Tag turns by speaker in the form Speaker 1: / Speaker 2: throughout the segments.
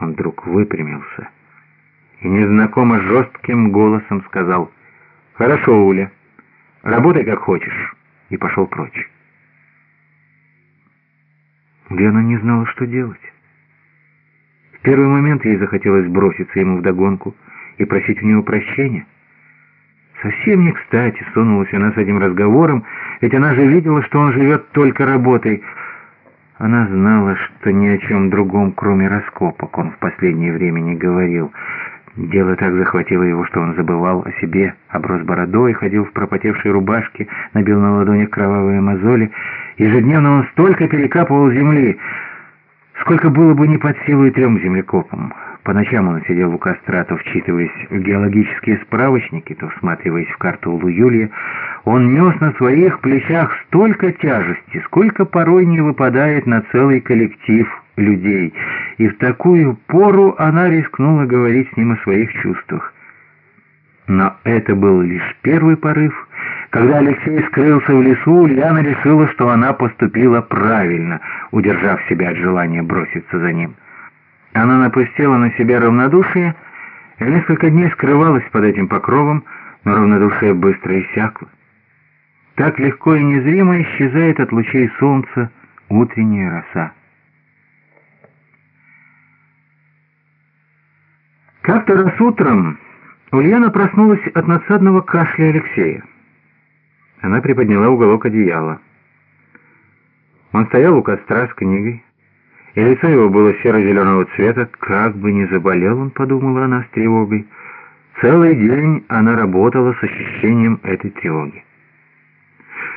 Speaker 1: Он вдруг выпрямился и незнакомо жестким голосом сказал «Хорошо, Уля, работай как хочешь», и пошел прочь. Лена не знала, что делать. В первый момент ей захотелось броситься ему вдогонку и просить у него прощения. Совсем не кстати сунулась она с этим разговором, ведь она же видела, что он живет только работой. Она знала, что ни о чем другом, кроме раскопок, он в последнее время не говорил. Дело так захватило его, что он забывал о себе, оброс бородой, ходил в пропотевшей рубашке, набил на ладонях кровавые мозоли. Ежедневно он столько перекапывал земли, сколько было бы не под силу и трем землекопам. По ночам он сидел у костра, то вчитываясь в геологические справочники, то всматриваясь в карту Улу-Юлия. Он нес на своих плечах столько тяжести, сколько порой не выпадает на целый коллектив людей, и в такую пору она рискнула говорить с ним о своих чувствах. Но это был лишь первый порыв. Когда Алексей скрылся в лесу, Ульяна решила, что она поступила правильно, удержав себя от желания броситься за ним. Она напустила на себя равнодушие и несколько дней скрывалась под этим покровом, но равнодушие быстро иссякло. Так легко и незримо исчезает от лучей солнца утренняя роса. Как-то раз утром Ульяна проснулась от надсадного кашля Алексея. Она приподняла уголок одеяла. Он стоял у костра с книгой, и лицо его было серо-зеленого цвета. Как бы не заболел он, подумала она с тревогой. Целый день она работала с ощущением этой тревоги.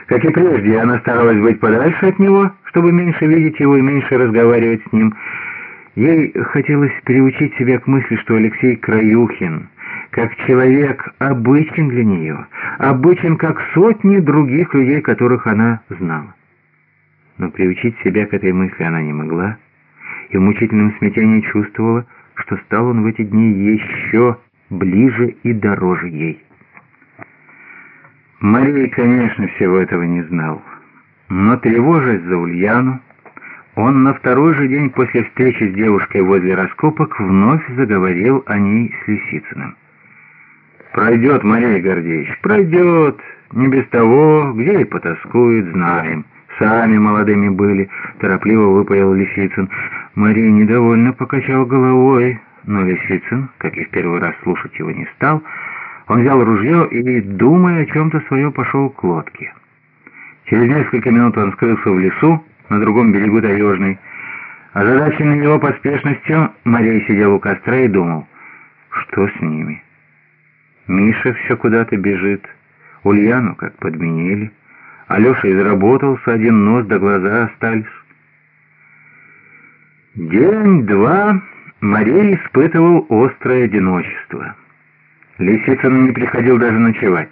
Speaker 1: Как и прежде, она старалась быть подальше от него, чтобы меньше видеть его и меньше разговаривать с ним, Ей хотелось приучить себя к мысли, что Алексей Краюхин, как человек, обычен для нее, обычен как сотни других людей, которых она знала. Но приучить себя к этой мысли она не могла, и в мучительном смятении чувствовала, что стал он в эти дни еще ближе и дороже ей. Мария, конечно, всего этого не знал, но, тревожась за Ульяну, он на второй же день после встречи с девушкой возле раскопок вновь заговорил о ней с Лисицыным. «Пройдет, Мария Гордеевич, пройдет. Не без того, где и потаскует, знаем. Сами молодыми были», — торопливо выпаял Лисицын. Мария недовольно покачал головой, но Лисицын, как и в первый раз слушать его не стал, он взял ружье и, думая о чем-то своем, пошел к лодке. Через несколько минут он скрылся в лесу, на другом берегу Таежной. Озадаченный его поспешностью, Марей сидел у костра и думал, что с ними. Миша все куда-то бежит, Ульяну как подменили, Алеша изработался, один нос до глаза остались. День-два Марей испытывал острое одиночество. Лисицын не приходил даже ночевать.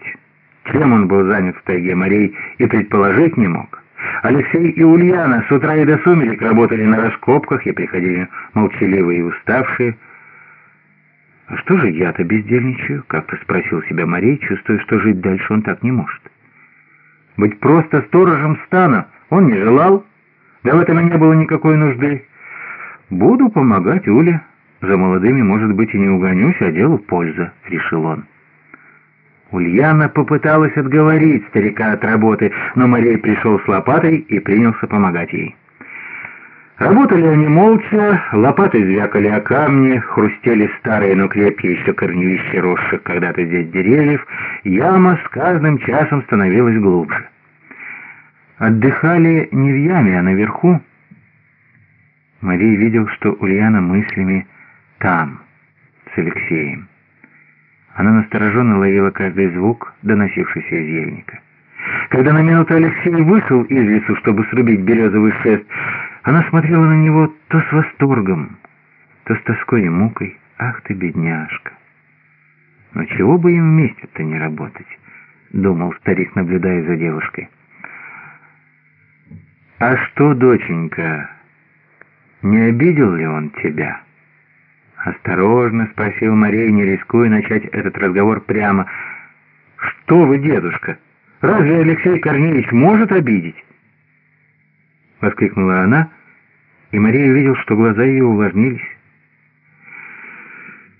Speaker 1: Чем он был занят в тайге, Марей и предположить не мог. Алексей и Ульяна с утра и до сумерек работали на раскопках и приходили молчаливые и уставшие. «А что же я-то бездельничаю?» — как-то спросил себя Марей, чувствуя, что жить дальше он так не может. Быть просто сторожем стана он не желал, да в этом и не было никакой нужды. «Буду помогать Уле. За молодыми, может быть, и не угонюсь, а делу польза», — решил он. Ульяна попыталась отговорить старика от работы, но Марей пришел с лопатой и принялся помогать ей. Работали они молча, лопаты звякали о камни, хрустели старые, но крепкие еще корневища росших когда-то здесь деревьев, яма с каждым часом становилась глубже. Отдыхали не в яме, а наверху. Марий видел, что Ульяна мыслями там, с Алексеем. Она настороженно ловила каждый звук, доносившийся из ельника. Когда на минуту Алексей вышел из лесу, чтобы срубить березовый шест, она смотрела на него то с восторгом, то с тоской и мукой. «Ах ты, бедняжка!» «Но чего бы им вместе-то не работать?» — думал старик, наблюдая за девушкой. «А что, доченька, не обидел ли он тебя?» «Осторожно», — спросил Мария, не рискуя начать этот разговор прямо. «Что вы, дедушка? Разве Алексей Корнеевич может обидеть?» Воскликнула она, и Мария увидел, что глаза ее увлажнились.